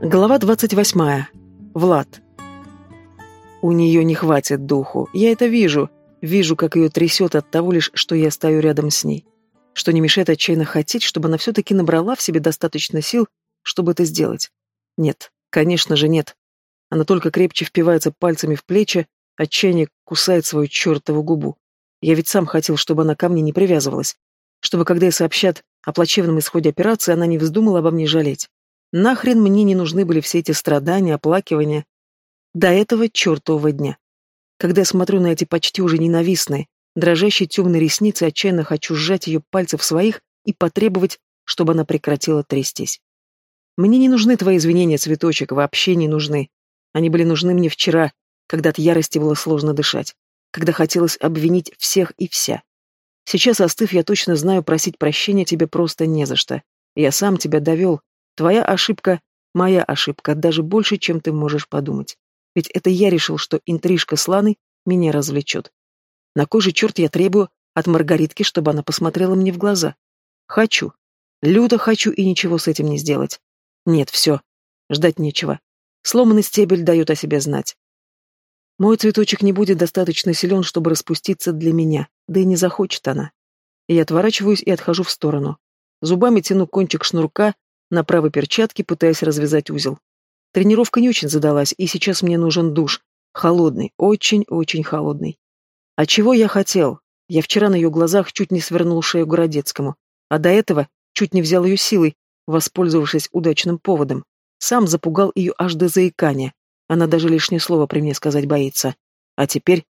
Глава 28. Влад. У нее не хватит духу. Я это вижу. Вижу, как ее трясет от того лишь, что я стою рядом с ней. Что не мешает отчаянно хотеть, чтобы она все-таки набрала в себе достаточно сил, чтобы это сделать. Нет, конечно же нет. Она только крепче впивается пальцами в плечи, отчаяние кусает свою чертову губу. Я ведь сам хотел, чтобы она ко мне не привязывалась. Чтобы, когда ей сообщат о плачевном исходе операции, она не вздумала обо мне жалеть. Нахрен мне не нужны были все эти страдания, оплакивания. До этого чертового дня. Когда я смотрю на эти почти уже ненавистные, дрожащие темные ресницы, отчаянно хочу сжать ее пальцы в своих и потребовать, чтобы она прекратила трястись. Мне не нужны твои извинения, цветочек, вообще не нужны. Они были нужны мне вчера, когда от ярости было сложно дышать, когда хотелось обвинить всех и вся. Сейчас, остыв, я точно знаю, просить прощения тебе просто не за что. Я сам тебя довел, Твоя ошибка — моя ошибка, даже больше, чем ты можешь подумать. Ведь это я решил, что интрижка с Ланой меня развлечет. На кой же черт я требую от Маргаритки, чтобы она посмотрела мне в глаза? Хочу. Люто хочу и ничего с этим не сделать. Нет, все. Ждать нечего. Сломанный стебель дает о себе знать. Мой цветочек не будет достаточно силен, чтобы распуститься для меня, да и не захочет она. Я отворачиваюсь и отхожу в сторону. Зубами тяну кончик шнурка, на правой перчатке, пытаясь развязать узел. Тренировка не очень задалась, и сейчас мне нужен душ. Холодный, очень-очень холодный. А чего я хотел? Я вчера на ее глазах чуть не свернул шею Городецкому, а до этого чуть не взял ее силой, воспользовавшись удачным поводом. Сам запугал ее аж до заикания. Она даже лишнее слово при мне сказать боится. А теперь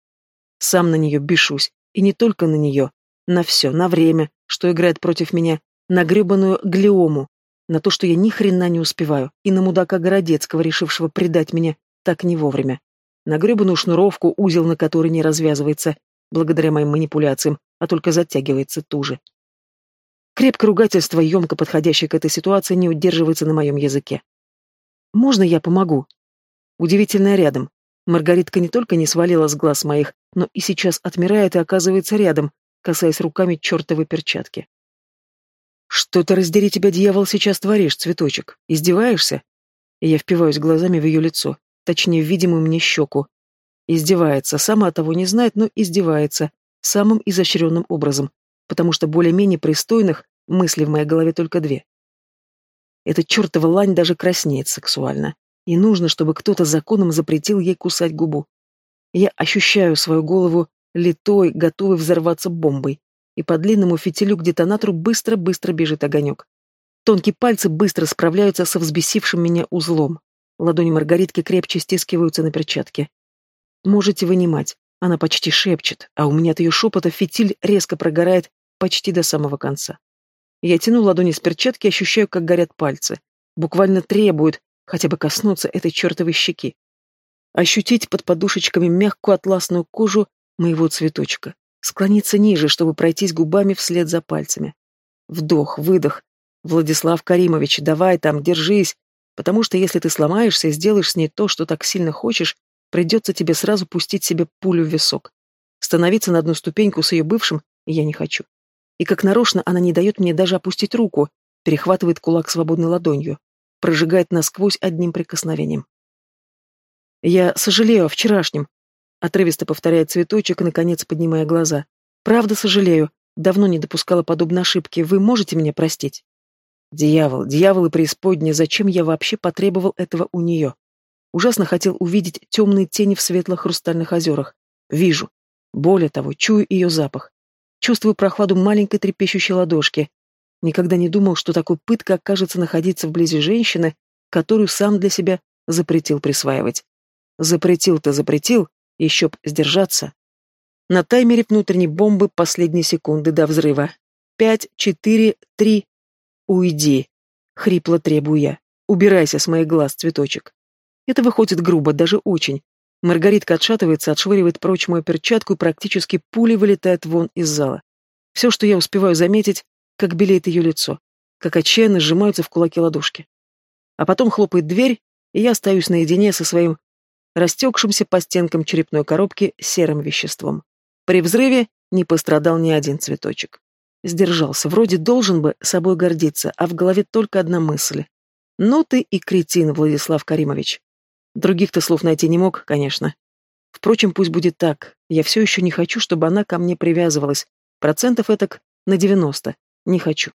сам на нее бешусь. И не только на нее. На все, на время, что играет против меня, на гребаную глиому, на то, что я ни хрена не успеваю, и на мудака Городецкого, решившего предать меня так не вовремя. На гребаную шнуровку, узел на который не развязывается, благодаря моим манипуляциям, а только затягивается туже. Крепкое ругательство, емко подходящее к этой ситуации, не удерживается на моем языке. «Можно я помогу?» Удивительно рядом. Маргаритка не только не свалила с глаз моих, но и сейчас отмирает и оказывается рядом, касаясь руками чертовой перчатки. «Что-то раздери тебя, дьявол, сейчас творишь, цветочек. Издеваешься?» Я впиваюсь глазами в ее лицо, точнее, в видимую мне щеку. Издевается, сама того не знает, но издевается, самым изощренным образом, потому что более-менее пристойных мыслей в моей голове только две. Эта чертова лань даже краснеет сексуально, и нужно, чтобы кто-то законом запретил ей кусать губу. Я ощущаю свою голову литой, готовой взорваться бомбой и по длинному фитилю к детонатору быстро-быстро бежит огонек. Тонкие пальцы быстро справляются со взбесившим меня узлом. Ладони Маргаритки крепче стискиваются на перчатке. «Можете вынимать». Она почти шепчет, а у меня от ее шепота фитиль резко прогорает почти до самого конца. Я тяну ладони с перчатки и ощущаю, как горят пальцы. Буквально требуют хотя бы коснуться этой чертовой щеки. Ощутить под подушечками мягкую атласную кожу моего цветочка склониться ниже, чтобы пройтись губами вслед за пальцами. Вдох, выдох. Владислав Каримович, давай там, держись, потому что если ты сломаешься и сделаешь с ней то, что так сильно хочешь, придется тебе сразу пустить себе пулю в висок. Становиться на одну ступеньку с ее бывшим я не хочу. И как нарочно она не дает мне даже опустить руку, перехватывает кулак свободной ладонью, прожигает насквозь одним прикосновением. Я сожалею о вчерашнем, Отрывисто повторяет цветочек, наконец поднимая глаза. Правда, сожалею. Давно не допускала подобной ошибки. Вы можете меня простить? Дьявол, дьявол и преисподняя, зачем я вообще потребовал этого у нее? Ужасно хотел увидеть темные тени в светлых хрустальных озерах. Вижу. Более того, чую ее запах. Чувствую прохладу маленькой трепещущей ладошки. Никогда не думал, что такой пытка окажется находиться вблизи женщины, которую сам для себя запретил присваивать. Запретил-то запретил, еще б сдержаться. На таймере внутренней бомбы последние секунды до взрыва. Пять, четыре, три. Уйди. Хрипло требую я. Убирайся с моих глаз, цветочек. Это выходит грубо, даже очень. Маргаритка отшатывается, отшвыривает прочь мою перчатку и практически пулей вылетает вон из зала. Все, что я успеваю заметить, как белеет ее лицо, как отчаянно сжимаются в кулаки ладошки. А потом хлопает дверь, и я остаюсь наедине со своим растекшимся по стенкам черепной коробки серым веществом. При взрыве не пострадал ни один цветочек. Сдержался, вроде должен бы собой гордиться, а в голове только одна мысль. Ну ты и кретин, Владислав Каримович. Других-то слов найти не мог, конечно. Впрочем, пусть будет так. Я все еще не хочу, чтобы она ко мне привязывалась. Процентов этак на девяносто. Не хочу.